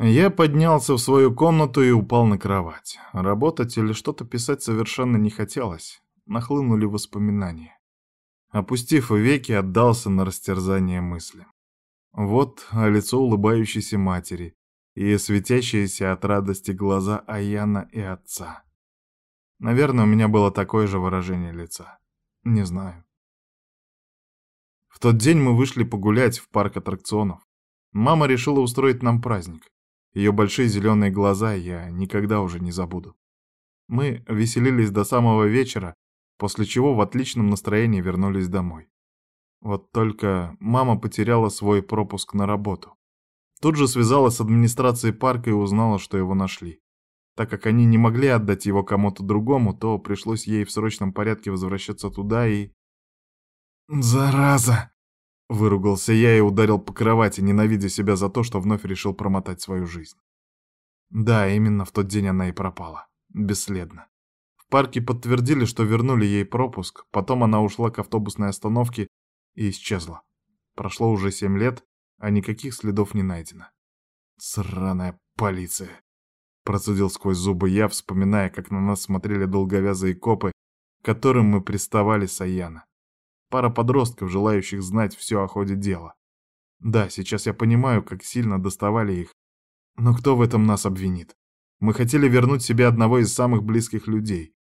Я поднялся в свою комнату и упал на кровать. Работать или что-то писать совершенно не хотелось. Нахлынули воспоминания. Опустив веки, отдался на растерзание мысли. Вот лицо улыбающейся матери и светящиеся от радости глаза Аяна и отца. Наверное, у меня было такое же выражение лица. Не знаю. В тот день мы вышли погулять в парк аттракционов. Мама решила устроить нам праздник. Ее большие зеленые глаза я никогда уже не забуду. Мы веселились до самого вечера, после чего в отличном настроении вернулись домой. Вот только мама потеряла свой пропуск на работу. Тут же связалась с администрацией парка и узнала, что его нашли. Так как они не могли отдать его кому-то другому, то пришлось ей в срочном порядке возвращаться туда и... «Зараза!» — выругался я и ударил по кровати, ненавидя себя за то, что вновь решил промотать свою жизнь. Да, именно в тот день она и пропала. Бесследно. В парке подтвердили, что вернули ей пропуск, потом она ушла к автобусной остановке и исчезла. Прошло уже семь лет, а никаких следов не найдено. «Сраная полиция!» Процедил сквозь зубы я, вспоминая, как на нас смотрели долговязые копы, которым мы приставали с Аяна. Пара подростков, желающих знать все о ходе дела. Да, сейчас я понимаю, как сильно доставали их. Но кто в этом нас обвинит? Мы хотели вернуть себе одного из самых близких людей.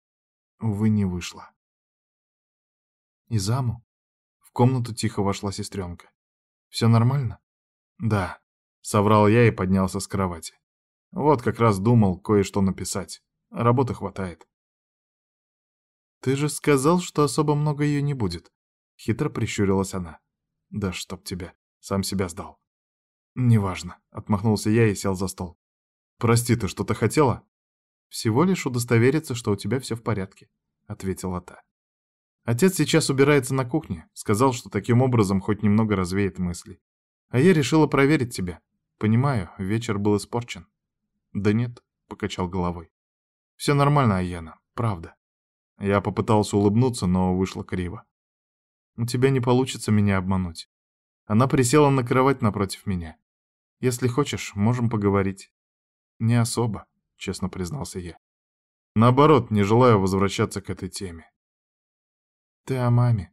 Увы, не вышло. Изаму? комнату тихо вошла сестренка. «Все нормально?» «Да», — соврал я и поднялся с кровати. Вот как раз думал кое-что написать. Работы хватает. «Ты же сказал, что особо много ее не будет», — хитро прищурилась она. «Да чтоб тебя, сам себя сдал». «Неважно», — отмахнулся я и сел за стол. «Прости, ты что-то хотела?» «Всего лишь удостовериться, что у тебя все в порядке», — ответила та. Отец сейчас убирается на кухне, сказал, что таким образом хоть немного развеет мысли. А я решила проверить тебя. Понимаю, вечер был испорчен. Да нет, покачал головой. Все нормально, Аяна, правда. Я попытался улыбнуться, но вышло криво. У тебя не получится меня обмануть. Она присела на кровать напротив меня. Если хочешь, можем поговорить. Не особо, честно признался я. Наоборот, не желаю возвращаться к этой теме. «Ты о маме?»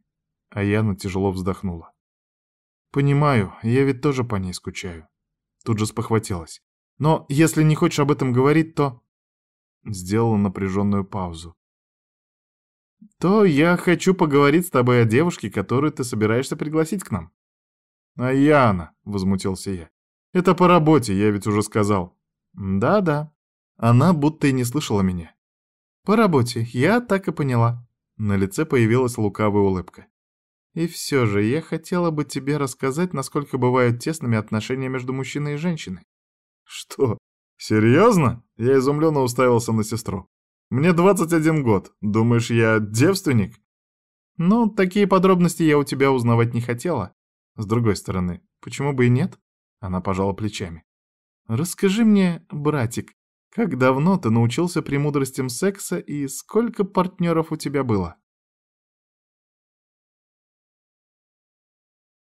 А Яна тяжело вздохнула. «Понимаю, я ведь тоже по ней скучаю». Тут же спохватилась. «Но если не хочешь об этом говорить, то...» Сделала напряженную паузу. «То я хочу поговорить с тобой о девушке, которую ты собираешься пригласить к нам». «А Яна», — возмутился я. «Это по работе, я ведь уже сказал». «Да-да». Она будто и не слышала меня. «По работе, я так и поняла». На лице появилась лукавая улыбка. «И все же я хотела бы тебе рассказать, насколько бывают тесными отношения между мужчиной и женщиной». «Что? Серьезно?» Я изумленно уставился на сестру. «Мне 21 год. Думаешь, я девственник?» «Ну, такие подробности я у тебя узнавать не хотела. С другой стороны, почему бы и нет?» Она пожала плечами. «Расскажи мне, братик, как давно ты научился премудростям секса и сколько партнеров у тебя было?